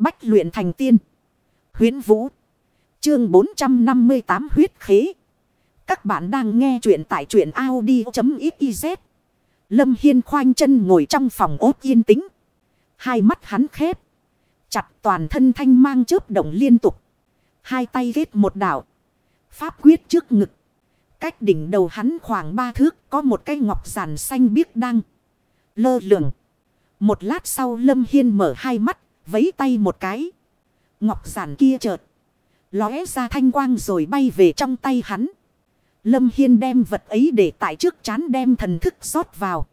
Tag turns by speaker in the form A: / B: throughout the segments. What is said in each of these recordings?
A: Bách luyện thành tiên. Huyến Vũ. Chương 458 huyết khế. Các bạn đang nghe truyện tại truyện Audi.xyz. Lâm Hiên khoanh chân ngồi trong phòng ốt yên tĩnh. Hai mắt hắn khép. Chặt toàn thân thanh mang chớp động liên tục. Hai tay ghét một đảo. Pháp quyết trước ngực. Cách đỉnh đầu hắn khoảng ba thước có một cái ngọc giản xanh biếc đăng. Lơ lửng. Một lát sau Lâm Hiên mở hai mắt, vấy tay một cái. Ngọc giản kia chợt. Lóe ra thanh quang rồi bay về trong tay hắn. Lâm Hiên đem vật ấy để tại trước chán đem thần thức rót vào.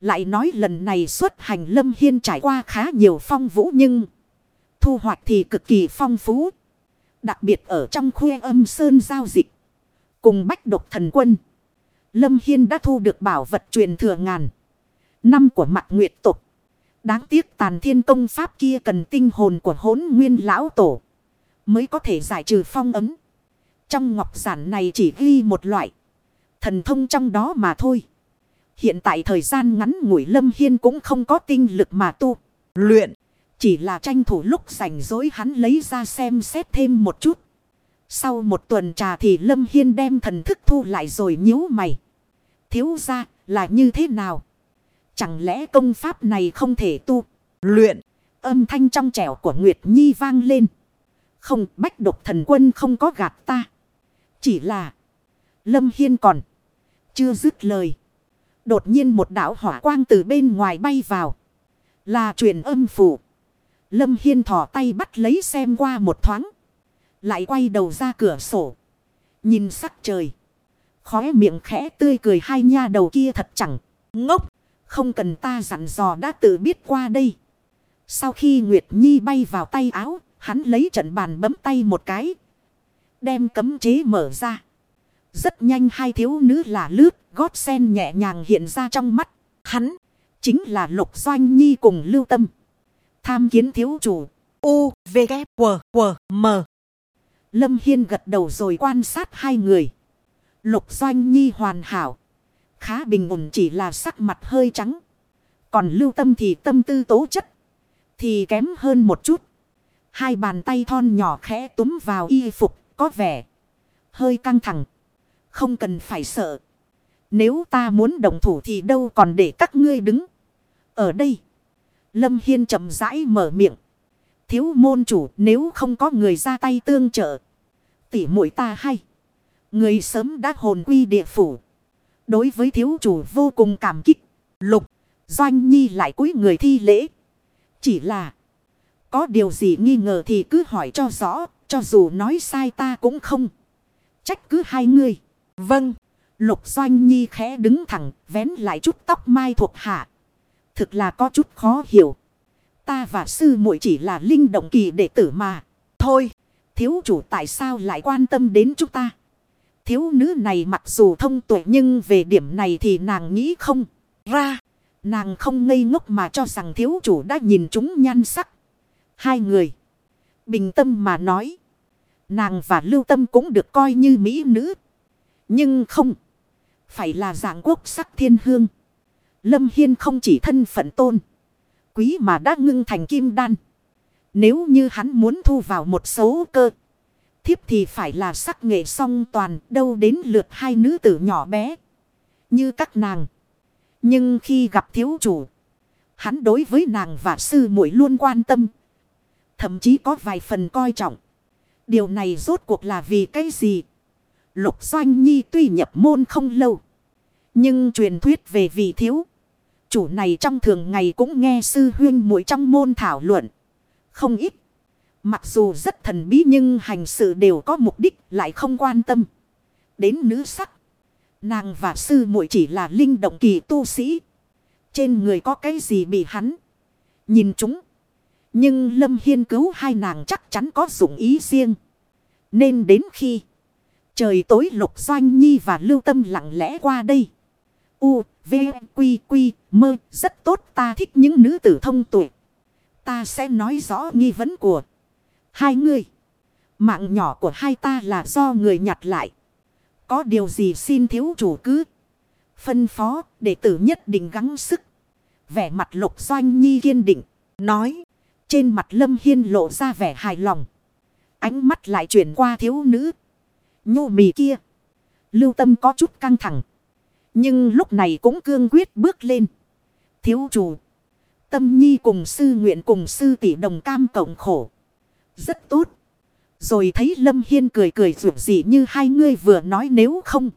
A: Lại nói lần này xuất hành Lâm Hiên trải qua khá nhiều phong vũ nhưng thu hoạch thì cực kỳ phong phú. Đặc biệt ở trong khuê âm sơn giao dịch. Cùng bách độc thần quân. Lâm Hiên đã thu được bảo vật truyền thừa ngàn. Năm của mặt nguyệt tục. Đáng tiếc tàn thiên công pháp kia cần tinh hồn của hốn nguyên lão tổ. Mới có thể giải trừ phong ấm. Trong ngọc giản này chỉ ghi một loại. Thần thông trong đó mà thôi. Hiện tại thời gian ngắn ngủi Lâm Hiên cũng không có tinh lực mà tu. Luyện. Chỉ là tranh thủ lúc rảnh rỗi hắn lấy ra xem xét thêm một chút. Sau một tuần trà thì Lâm Hiên đem thần thức thu lại rồi nhíu mày. Thiếu ra là như thế nào? Chẳng lẽ công pháp này không thể tu, luyện, âm thanh trong trẻo của Nguyệt Nhi vang lên. Không, bách độc thần quân không có gạt ta. Chỉ là, Lâm Hiên còn, chưa dứt lời. Đột nhiên một đảo hỏa quang từ bên ngoài bay vào. Là truyền âm phủ. Lâm Hiên thỏ tay bắt lấy xem qua một thoáng. Lại quay đầu ra cửa sổ. Nhìn sắc trời. Khóe miệng khẽ tươi cười hai nha đầu kia thật chẳng ngốc. Không cần ta dặn dò đã tự biết qua đây. Sau khi Nguyệt Nhi bay vào tay áo, hắn lấy trận bàn bấm tay một cái. Đem cấm chế mở ra. Rất nhanh hai thiếu nữ là lướt, gót sen nhẹ nhàng hiện ra trong mắt. Hắn, chính là Lục Doanh Nhi cùng Lưu Tâm. Tham kiến thiếu chủ. U, V, K, W, W, M. Lâm Hiên gật đầu rồi quan sát hai người. Lục Doanh Nhi hoàn hảo. Khá bình ổn chỉ là sắc mặt hơi trắng. Còn lưu tâm thì tâm tư tố chất. Thì kém hơn một chút. Hai bàn tay thon nhỏ khẽ túm vào y phục. Có vẻ hơi căng thẳng. Không cần phải sợ. Nếu ta muốn đồng thủ thì đâu còn để các ngươi đứng. Ở đây. Lâm Hiên chậm rãi mở miệng. Thiếu môn chủ, nếu không có người ra tay tương trợ. Tỉ mũi ta hay. Người sớm đã hồn quy địa phủ. Đối với thiếu chủ vô cùng cảm kích. Lục. Doanh Nhi lại cúi người thi lễ. Chỉ là. Có điều gì nghi ngờ thì cứ hỏi cho rõ. Cho dù nói sai ta cũng không. Trách cứ hai người. Vâng. Lục Doanh Nhi khẽ đứng thẳng. Vén lại chút tóc mai thuộc hạ. Thực là có chút khó hiểu. Ta và sư muội chỉ là linh động kỳ đệ tử mà. Thôi. Thiếu chủ tại sao lại quan tâm đến chúng ta? Thiếu nữ này mặc dù thông tuệ nhưng về điểm này thì nàng nghĩ không ra. Nàng không ngây ngốc mà cho rằng thiếu chủ đã nhìn chúng nhan sắc. Hai người. Bình tâm mà nói. Nàng và lưu tâm cũng được coi như mỹ nữ. Nhưng không. Phải là dạng quốc sắc thiên hương. Lâm Hiên không chỉ thân phận tôn. Quý mà đã ngưng thành kim đan. Nếu như hắn muốn thu vào một số cơ thiếp thì phải là sắc nghệ song toàn, đâu đến lượt hai nữ tử nhỏ bé. Như các nàng. Nhưng khi gặp thiếu chủ. Hắn đối với nàng và sư muội luôn quan tâm. Thậm chí có vài phần coi trọng. Điều này rốt cuộc là vì cái gì? Lục Doanh Nhi tuy nhập môn không lâu. Nhưng truyền thuyết về vị thiếu. Chủ này trong thường ngày cũng nghe sư huyên muội trong môn thảo luận. Không ít. Mặc dù rất thần bí nhưng hành sự đều có mục đích lại không quan tâm. Đến nữ sắc. Nàng và sư muội chỉ là linh động kỳ tu sĩ. Trên người có cái gì bị hắn. Nhìn chúng. Nhưng Lâm Hiên cứu hai nàng chắc chắn có dụng ý riêng. Nên đến khi. Trời tối lục doanh nhi và lưu tâm lặng lẽ qua đây. U, V, Quy, Quy, mơ. Rất tốt ta thích những nữ tử thông tuệ. Ta sẽ nói rõ nghi vấn của Hai người. Mạng nhỏ của hai ta là do người nhặt lại. Có điều gì xin thiếu chủ cứ. Phân phó để tử nhất định gắng sức. Vẻ mặt lục doanh nhi kiên định. Nói. Trên mặt Lâm Hiên lộ ra vẻ hài lòng. Ánh mắt lại chuyển qua thiếu nữ. Nhô mì kia. Lưu tâm có chút căng thẳng. Nhưng lúc này cũng cương quyết bước lên. Thiếu chủ. Tâm nhi cùng sư nguyện cùng sư tỷ đồng cam cộng khổ. Rất tốt. Rồi thấy Lâm Hiên cười cười rủ gì như hai ngươi vừa nói nếu không.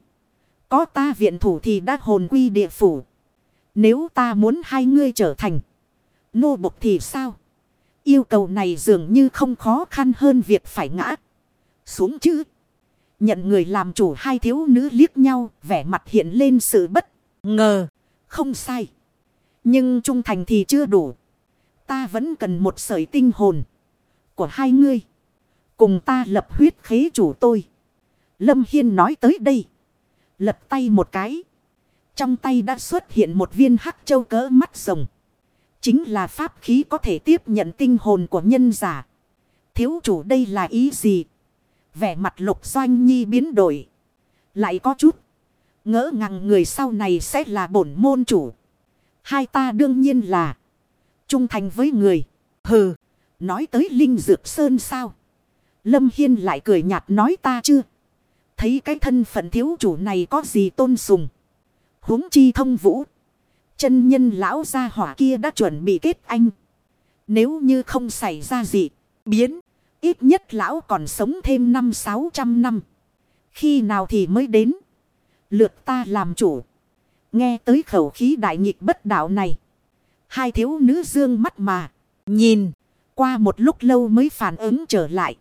A: Có ta viện thủ thì đã hồn quy địa phủ. Nếu ta muốn hai ngươi trở thành nô bộc thì sao? Yêu cầu này dường như không khó khăn hơn việc phải ngã xuống chứ. Nhận người làm chủ hai thiếu nữ liếc nhau, vẻ mặt hiện lên sự bất ngờ. Không sai. Nhưng trung thành thì chưa đủ. Ta vẫn cần một sợi tinh hồn của hai ngươi. Cùng ta lập huyết khế chủ tôi. Lâm Hiên nói tới đây. Lật tay một cái. Trong tay đã xuất hiện một viên hắc châu cỡ mắt rồng. Chính là pháp khí có thể tiếp nhận tinh hồn của nhân giả. Thiếu chủ đây là ý gì? Vẻ mặt lục doanh nhi biến đổi. Lại có chút. Ngỡ ngàng người sau này sẽ là bổn môn chủ. Hai ta đương nhiên là. Trung thành với người. Hừ. Nói tới Linh Dược Sơn sao? Lâm Hiên lại cười nhạt nói ta chưa? Thấy cái thân phận thiếu chủ này có gì tôn sùng. huống chi thông vũ. Chân nhân lão gia hỏa kia đã chuẩn bị kết anh. Nếu như không xảy ra gì, biến. Ít nhất lão còn sống thêm năm sáu trăm năm. Khi nào thì mới đến. Lượt ta làm chủ. Nghe tới khẩu khí đại nghịch bất đạo này. Hai thiếu nữ dương mắt mà. Nhìn. Qua một lúc lâu mới phản ứng trở lại.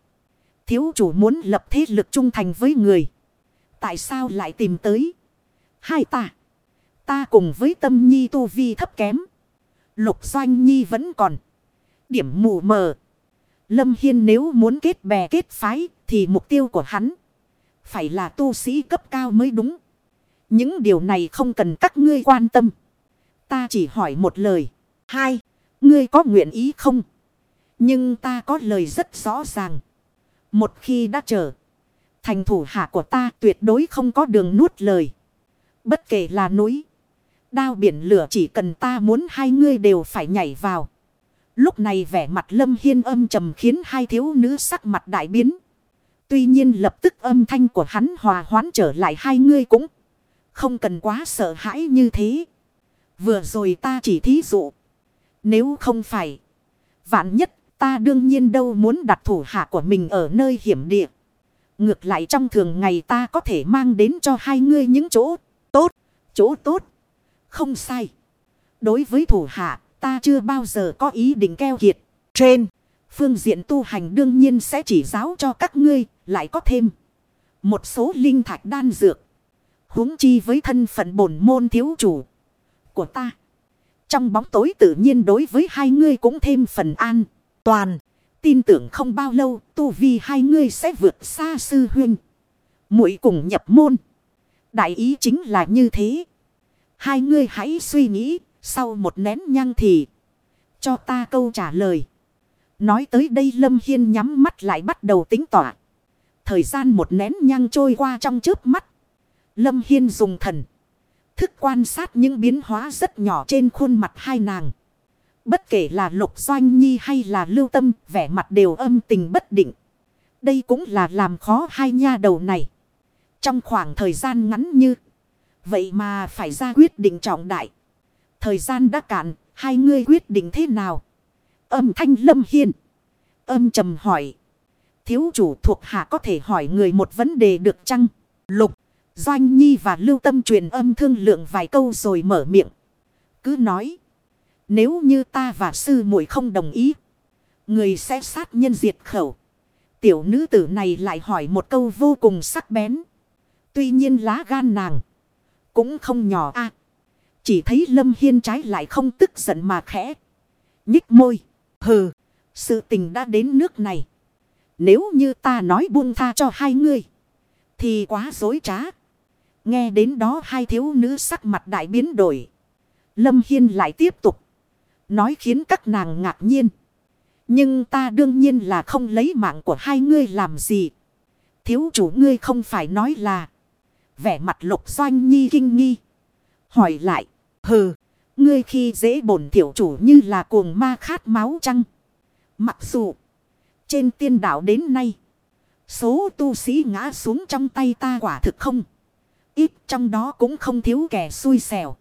A: Thiếu chủ muốn lập thế lực trung thành với người. Tại sao lại tìm tới? Hai ta. Ta cùng với tâm nhi tu vi thấp kém. Lục doanh nhi vẫn còn. Điểm mù mờ. Lâm Hiên nếu muốn kết bè kết phái thì mục tiêu của hắn. Phải là tu sĩ cấp cao mới đúng. Những điều này không cần các ngươi quan tâm. Ta chỉ hỏi một lời. Hai. Ngươi có nguyện ý không? Nhưng ta có lời rất rõ ràng. Một khi đã trở. Thành thủ hạ của ta, tuyệt đối không có đường nuốt lời. Bất kể là núi. Đao biển lửa, chỉ cần ta muốn, hai ngươi đều phải nhảy vào. Lúc này vẻ mặt lâm hiên âm trầm khiến hai thiếu nữ sắc mặt đại biến. Tuy nhiên lập tức âm thanh của hắn hòa hoãn trở lại, hai ngươi cũng không cần quá sợ hãi như thế. Vừa rồi ta chỉ thí dụ. Nếu không phải. Vạn nhất ta đương nhiên đâu muốn đặt thủ hạ của mình ở nơi hiểm địa. Ngược lại trong thường ngày ta có thể mang đến cho hai ngươi những chỗ tốt. Chỗ tốt. Không sai. Đối với thủ hạ ta chưa bao giờ có ý định keo kiệt. Trên. Phương diện tu hành đương nhiên sẽ chỉ giáo cho các ngươi. Lại có thêm. Một số linh thạch đan dược huống chi với thân phận bổn môn thiếu chủ của ta. Trong bóng tối tự nhiên đối với hai ngươi cũng thêm phần an, toàn. Tin tưởng không bao lâu tu vi hai ngươi sẽ vượt xa sư huynh. muội cùng nhập môn. Đại ý chính là như thế. Hai ngươi hãy suy nghĩ, sau một nén nhang thì cho ta câu trả lời. Nói tới đây Lâm Hiên nhắm mắt lại bắt đầu tính tỏa. Thời gian một nén nhang trôi qua trong chớp mắt. Lâm Hiên dùng thần. Thức quan sát những biến hóa rất nhỏ trên khuôn mặt hai nàng. Bất kể là Lục Doanh Nhi hay là Lưu Tâm, vẻ mặt đều âm tình bất định. Đây cũng là làm khó hai nha đầu này. Trong khoảng thời gian ngắn như. Vậy mà phải ra quyết định trọng đại. Thời gian đã cạn, hai người quyết định thế nào? Âm thanh Lâm Hiên. Âm trầm hỏi. Thiếu chủ thuộc hạ có thể hỏi người một vấn đề được chăng? Lục. Doanh Nhi và Lưu Tâm truyền âm thương lượng vài câu rồi mở miệng. Cứ nói. Nếu như ta và sư muội không đồng ý. Người sẽ sát nhân diệt khẩu. Tiểu nữ tử này lại hỏi một câu vô cùng sắc bén. Tuy nhiên lá gan nàng. Cũng không nhỏ a Chỉ thấy Lâm Hiên trái lại không tức giận mà khẽ. Nhích môi. Hừ. Sự tình đã đến nước này. Nếu như ta nói buông tha cho hai người. Thì quá dối trá. Nghe đến đó hai thiếu nữ sắc mặt đại biến đổi. Lâm Hiên lại tiếp tục. Nói khiến các nàng ngạc nhiên. Nhưng ta đương nhiên là không lấy mạng của hai ngươi làm gì. Thiếu chủ ngươi không phải nói là. Vẻ mặt lục doanh nhi kinh nghi. Hỏi lại. Hừ. Ngươi khi dễ bổn tiểu chủ như là cuồng ma khát máu chăng. Mặc dù, trên tiên đảo đến nay. Số tu sĩ ngã xuống trong tay ta quả thực không. Ít trong đó cũng không thiếu kẻ xui xẻo.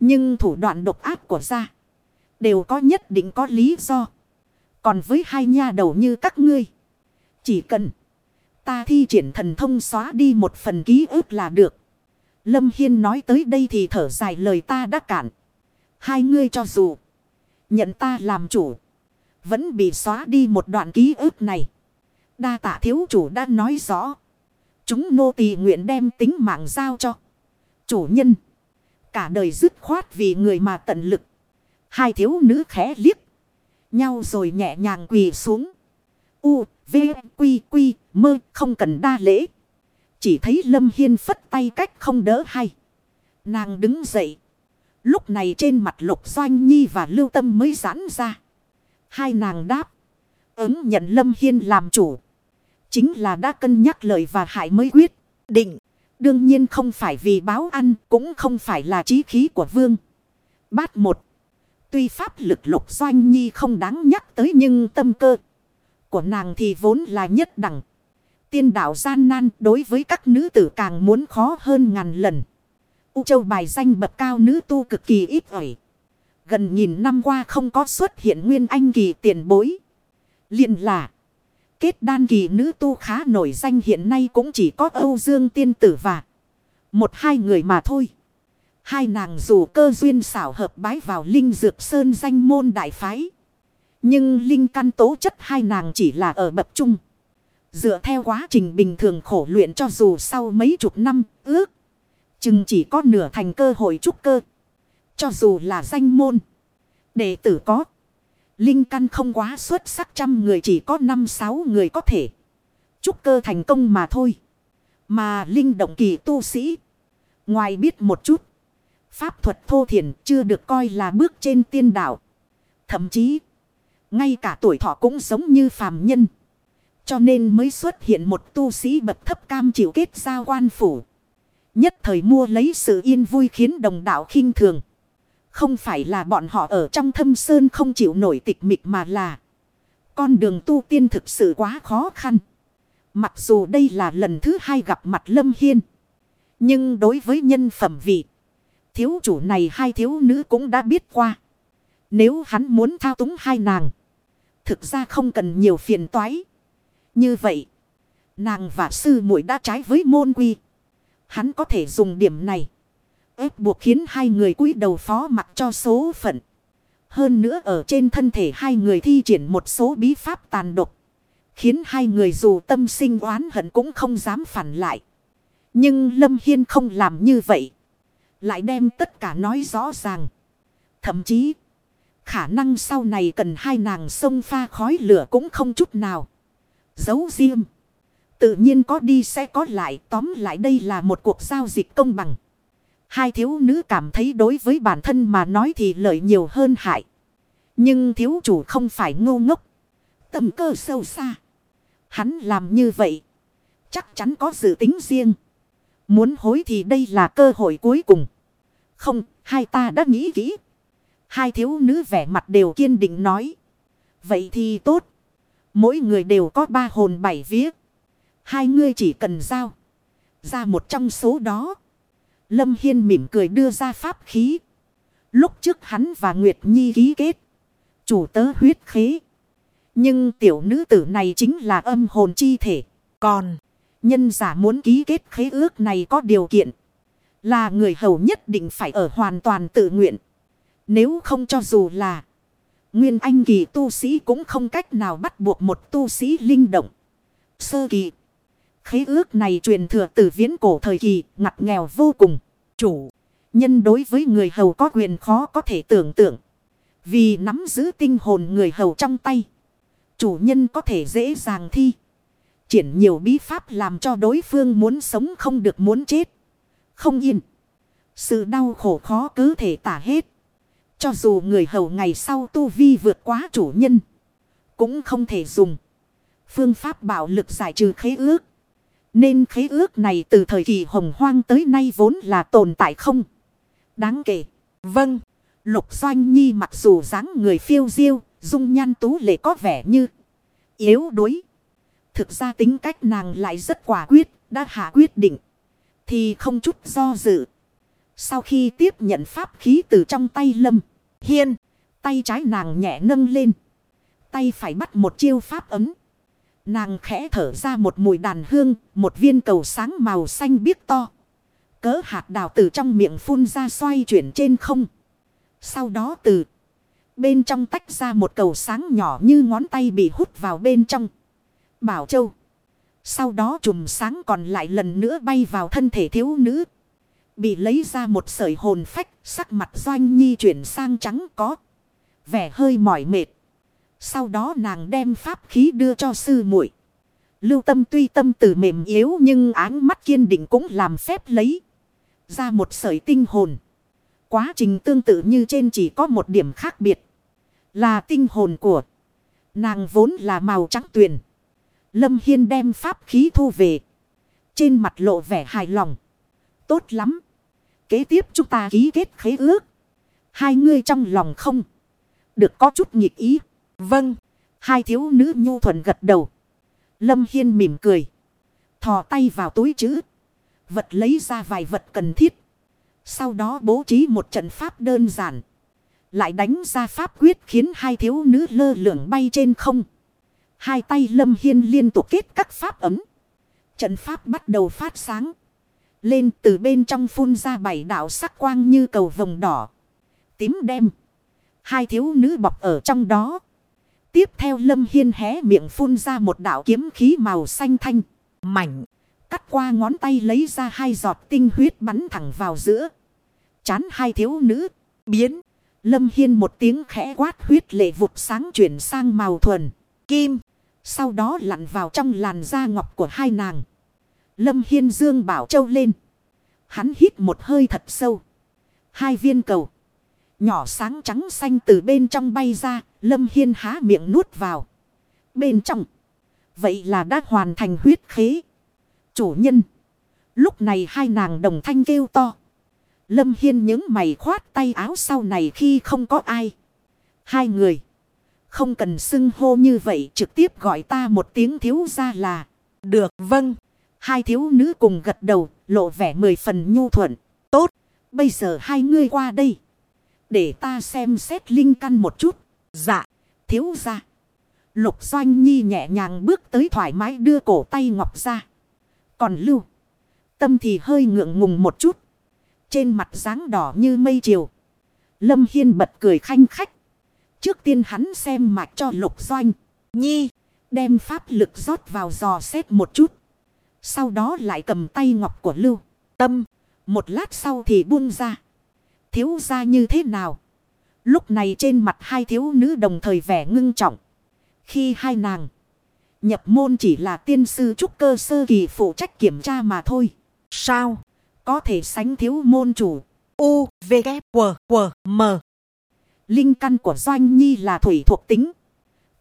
A: Nhưng thủ đoạn độc ác của gia. Đều có nhất định có lý do. Còn với hai nha đầu như các ngươi. Chỉ cần ta thi triển thần thông xóa đi một phần ký ức là được. Lâm Hiên nói tới đây thì thở dài lời ta đã cản. Hai ngươi cho dù nhận ta làm chủ. Vẫn bị xóa đi một đoạn ký ức này. Đa tạ thiếu chủ đã nói rõ. Chúng nô tỳ nguyện đem tính mạng giao cho. Chủ nhân. Cả đời dứt khoát vì người mà tận lực. Hai thiếu nữ khẽ liếc. Nhau rồi nhẹ nhàng quỳ xuống. U, V, Quy, Quy, mơ không cần đa lễ. Chỉ thấy Lâm Hiên phất tay cách không đỡ hay. Nàng đứng dậy. Lúc này trên mặt Lục Doanh Nhi và Lưu Tâm mới giãn ra. Hai nàng đáp. Ứng nhận Lâm Hiên làm chủ. Chính là đã cân nhắc lời và hại mới quyết định. Đương nhiên không phải vì báo ăn cũng không phải là trí khí của vương. Bát một. Tuy pháp lực lục doanh nhi không đáng nhắc tới nhưng tâm cơ của nàng thì vốn là nhất đẳng. Tiên đạo gian nan đối với các nữ tử càng muốn khó hơn ngàn lần. U châu bài danh bậc cao nữ tu cực kỳ ít ỏi. Gần nghìn năm qua không có xuất hiện nguyên anh kỳ tiền bối. liền là. Kết đan kỳ nữ tu khá nổi danh hiện nay cũng chỉ có Âu Dương Tiên Tử và một hai người mà thôi. Hai nàng dù cơ duyên xảo hợp bái vào Linh Dược Sơn danh môn đại phái. Nhưng Linh căn tố chất hai nàng chỉ là ở bậc trung. Dựa theo quá trình bình thường khổ luyện cho dù sau mấy chục năm, ước. Chừng chỉ có nửa thành cơ hội trúc cơ. Cho dù là danh môn. Đệ tử có. Linh căn không quá xuất sắc trăm người chỉ có năm sáu người có thể. Trúc cơ thành công mà thôi. Mà linh động kỳ tu sĩ. Ngoài biết một chút. Pháp thuật thô thiền chưa được coi là bước trên tiên đạo. Thậm chí. Ngay cả tuổi thọ cũng giống như phàm nhân. Cho nên mới xuất hiện một tu sĩ bậc thấp cam chịu kết giao quan phủ. Nhất thời mua lấy sự yên vui khiến đồng đạo khinh thường. Không phải là bọn họ ở trong thâm sơn không chịu nổi tịch mịch mà là. Con đường tu tiên thực sự quá khó khăn. Mặc dù đây là lần thứ hai gặp mặt Lâm Hiên. Nhưng đối với nhân phẩm vị. Thiếu chủ này hai thiếu nữ cũng đã biết qua. Nếu hắn muốn thao túng hai nàng. Thực ra không cần nhiều phiền toái. Như vậy. Nàng và sư muội đã trái với môn quy. Hắn có thể dùng điểm này, ép buộc khiến hai người cúi đầu phó mặc cho số phận. Hơn nữa ở trên thân thể hai người thi triển một số bí pháp tàn độc. Khiến hai người dù tâm sinh oán hận cũng không dám phản lại. Nhưng Lâm Hiên không làm như vậy. Lại đem tất cả nói rõ ràng. Thậm chí, khả năng sau này cần hai nàng sông pha khói lửa cũng không chút nào. Giấu riêng. Tự nhiên có đi sẽ có lại. Tóm lại đây là một cuộc giao dịch công bằng. Hai thiếu nữ cảm thấy đối với bản thân mà nói thì lợi nhiều hơn hại. Nhưng thiếu chủ không phải ngu ngốc. Tầm cơ sâu xa. Hắn làm như vậy. Chắc chắn có dự tính riêng. Muốn hối thì đây là cơ hội cuối cùng. Không, hai ta đã nghĩ kỹ. Hai thiếu nữ vẻ mặt đều kiên định nói. Vậy thì tốt. Mỗi người đều có ba hồn bảy vía. Hai ngươi chỉ cần giao. Ra một trong số đó. Lâm Hiên mỉm cười đưa ra pháp khí. Lúc trước hắn và Nguyệt Nhi ký kết. Chủ tớ huyết khí Nhưng tiểu nữ tử này chính là âm hồn chi thể. Còn nhân giả muốn ký kết khế ước này có điều kiện. Là người hầu nhất định phải ở hoàn toàn tự nguyện. Nếu không cho dù là Nguyên Anh kỳ tu sĩ cũng không cách nào bắt buộc một tu sĩ linh động. Sơ kỳ. Khế ước này truyền thừa từ viễn cổ thời kỳ, ngặt nghèo vô cùng. Chủ, nhân đối với người hầu có quyền khó có thể tưởng tượng. Vì nắm giữ tinh hồn người hầu trong tay. Chủ nhân có thể dễ dàng thi. Triển nhiều bí pháp làm cho đối phương muốn sống không được muốn chết. Không yên. Sự đau khổ khó cứ thể tả hết. Cho dù người hầu ngày sau tu vi vượt quá chủ nhân. Cũng không thể dùng. Phương pháp bạo lực giải trừ khế ước. Nên khế ước này từ thời kỳ hồng hoang tới nay vốn là tồn tại không? Đáng kể. Vâng. Lục Doanh Nhi mặc dù dáng người phiêu diêu, dung nhan tú lệ có vẻ như yếu đuối. Thực ra tính cách nàng lại rất quả quyết, đã hạ quyết định. Thì không chút do dự. Sau khi tiếp nhận pháp khí từ trong tay Lâm Hiên, tay trái nàng nhẹ nâng lên. Tay phải bắt một chiêu pháp ấm. Nàng khẽ thở ra một mùi đàn hương, một viên cầu sáng màu xanh biếc to. Cỡ hạt đào từ trong miệng phun ra xoay chuyển trên không. Sau đó từ bên trong tách ra một cầu sáng nhỏ như ngón tay bị hút vào bên trong. Bảo Châu. Sau đó chùm sáng còn lại lần nữa bay vào thân thể thiếu nữ. Bị lấy ra một sợi hồn phách, sắc mặt doanh nhi chuyển sang trắng có. Vẻ hơi mỏi mệt. Sau đó nàng đem pháp khí đưa cho sư muội. Lưu tâm tuy tâm từ mềm yếu nhưng áng mắt kiên định cũng làm phép lấy. Ra một sợi tinh hồn. Quá trình tương tự như trên chỉ có một điểm khác biệt. Là tinh hồn của. Nàng vốn là màu trắng tuyền. Lâm Hiên đem pháp khí thu về. Trên mặt lộ vẻ hài lòng. Tốt lắm. Kế tiếp chúng ta ký kết khế ước. Hai người trong lòng không. Được có chút nhịp ý. Vâng. Hai thiếu nữ nhu thuận gật đầu. Lâm Hiên mỉm cười. Thò tay vào túi chữ. Vật lấy ra vài vật cần thiết. Sau đó bố trí một trận pháp đơn giản. Lại đánh ra pháp quyết khiến hai thiếu nữ lơ lửng bay trên không. Hai tay Lâm Hiên liên tục kết các pháp ấm. Trận pháp bắt đầu phát sáng. Lên từ bên trong phun ra bảy đạo sắc quang như cầu vồng đỏ. Tím đen. Hai thiếu nữ bọc ở trong đó. Tiếp theo Lâm Hiên hé miệng phun ra một đạo kiếm khí màu xanh thanh. Mảnh. Cắt qua ngón tay lấy ra hai giọt tinh huyết bắn thẳng vào giữa. Chán hai thiếu nữ. Biến. Lâm Hiên một tiếng khẽ quát huyết lệ vụt sáng chuyển sang màu thuần. Kim. Sau đó lặn vào trong làn da ngọc của hai nàng. Lâm Hiên dương bảo châu lên. Hắn hít một hơi thật sâu. Hai viên cầu. Nhỏ sáng trắng xanh từ bên trong bay ra. Lâm Hiên há miệng nuốt vào. Bên trong. Vậy là đã hoàn thành huyết khế. Chủ nhân. Lúc này hai nàng đồng thanh kêu to. Lâm Hiên những mày khoát tay áo sau này khi không có ai. Hai người. Không cần xưng hô như vậy, trực tiếp gọi ta một tiếng thiếu ra là. Được vâng. Hai thiếu nữ cùng gật đầu, lộ vẻ mười phần nhu thuận. Tốt. Bây giờ hai ngươi qua đây. Để ta xem xét linh căn một chút. Dạ. Thiếu ra. Lục Doanh Nhi nhẹ nhàng bước tới thoải mái đưa cổ tay ngọc ra. Còn lưu. Tâm thì hơi ngượng ngùng một chút. Trên mặt dáng đỏ như mây chiều. Lâm Hiên bật cười khanh khách. Trước tiên hắn xem mạch cho lục doanh. Nhi. Đem pháp lực rót vào dò xét một chút. Sau đó lại cầm tay ngọc của Lưu. Tâm. Một lát sau thì buông ra. Thiếu ra như thế nào? Lúc này trên mặt hai thiếu nữ đồng thời vẻ ngưng trọng. Khi hai nàng. Nhập môn chỉ là tiên sư trúc cơ sơ kỳ phụ trách kiểm tra mà thôi. Sao? Có thể sánh thiếu môn chủ. U, V, K, W, W, M. Linh căn của Doanh Nhi là thủy thuộc tính.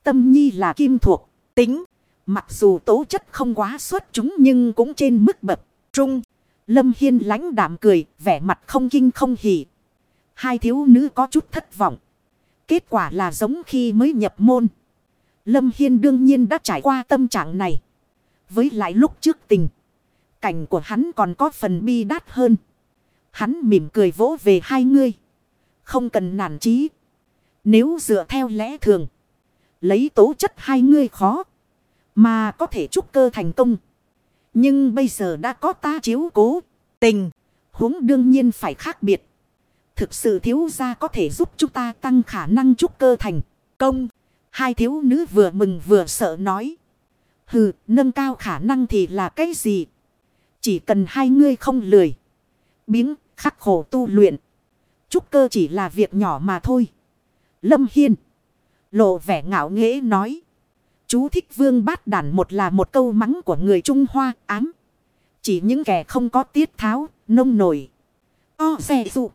A: Tâm Nhi là kim thuộc tính. Mặc dù tố chất không quá xuất chúng nhưng cũng trên mức bậc trung. Lâm Hiên lãnh đạm cười, vẻ mặt không kinh không hỉ. Hai thiếu nữ có chút thất vọng. Kết quả là giống khi mới nhập môn. Lâm Hiên đương nhiên đã trải qua tâm trạng này. Với lại lúc trước tình. Cảnh của hắn còn có phần bi đát hơn. Hắn mỉm cười vỗ về hai người Không cần nản chí. Nếu dựa theo lẽ thường. Lấy tố chất hai người khó. Mà có thể trúc cơ thành công. Nhưng bây giờ đã có ta chiếu cố. Tình. huống đương nhiên phải khác biệt. Thực sự thiếu gia có thể giúp chúng ta tăng khả năng trúc cơ thành công. Hai thiếu nữ vừa mừng vừa sợ nói. Hừ, nâng cao khả năng thì là cái gì? Chỉ cần hai ngươi không lười. Biếng, khắc khổ tu luyện. Trúc cơ chỉ là việc nhỏ mà thôi. Lâm Hiên. Lộ vẻ ngạo nghễ nói. Chú thích vương bát đản một là một câu mắng của người Trung Hoa ám. Chỉ những kẻ không có tiết tháo, nông nổi. O xe dụ.